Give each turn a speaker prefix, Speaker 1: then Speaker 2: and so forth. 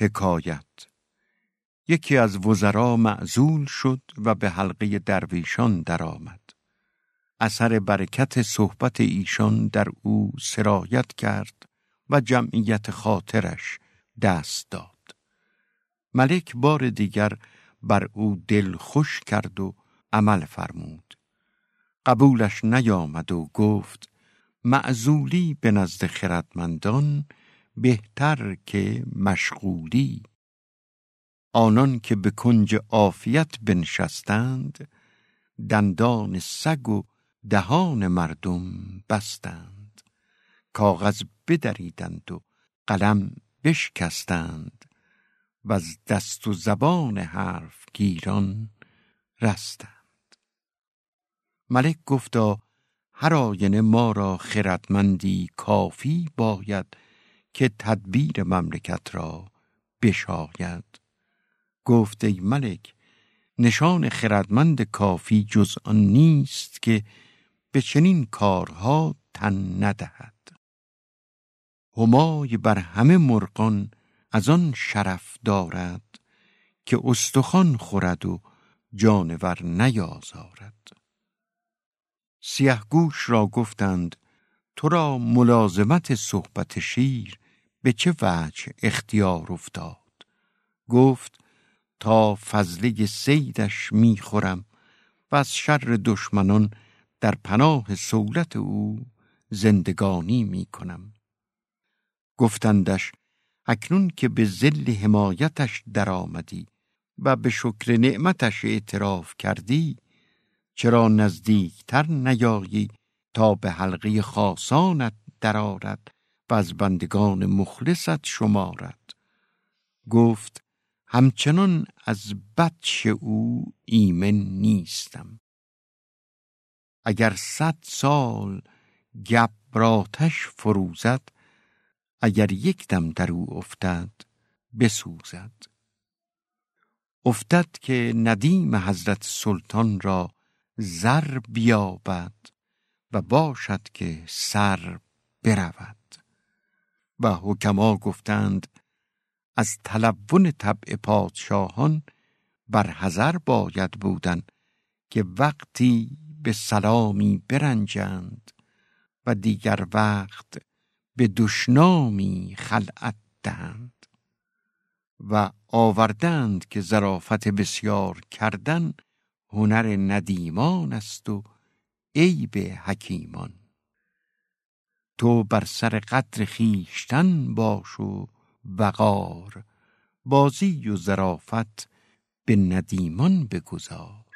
Speaker 1: حکایت یکی از وزرا معزول شد و به حلقه درویشان درآمد. اثر برکت صحبت ایشان در او سرایت کرد و جمعیت خاطرش دست داد. ملک بار دیگر بر او دل خوش کرد و عمل فرمود. قبولش نیامد و گفت معزولی به نزد خردمندان بهتر که مشغولی. آنان که به کنج عافیت بنشستند دندان سگ و دهان مردم بستند. کاغذ بدریدند و قلم بشکستند. و از دست و زبان حرف گیران رستند. ملک گفتا هر آینه ما را خردمندی کافی باید که تدبیر مملکت را بشاید. گفت ای ملک نشان خردمند کافی جز آن نیست که به چنین کارها تن ندهد. همای بر همه مرغان از آن شرف دارد که استخوان خورد و جانور نیازارد. سیهگوش را گفتند تو را ملازمت صحبت شیر به چه وجه اختیار افتاد گفت تا فضله سیدش می‌خورم و از شر دشمنان در پناه سولت او زندگانی می کنم. گفتندش اکنون که به زل حمایتش درآمدی و به شکر نعمتش اعتراف کردی چرا نزدیکتر نیایی تا به حلقه خاصانت درآرد و از بندگان مخلصت شمارد. گفت همچنان از بچه او ایمن نیستم. اگر صد سال گبراتش فروزد اگر یک دم در او افتد بسوزد. افتد که ندیم حضرت سلطان را زر بیابد. و باشد که سر برود. و حکما گفتند از تلون طبع پادشاهان بر حذر باید بودن که وقتی به سلامی برنجند و دیگر وقت به دشنامی خلعت دهند و آوردند که زرافت بسیار کردن هنر ندیمان است و عیب حکیمان تو بر سر قدر خیشتن باش و وقار بازی و ظرافت به ندیمان بگذار.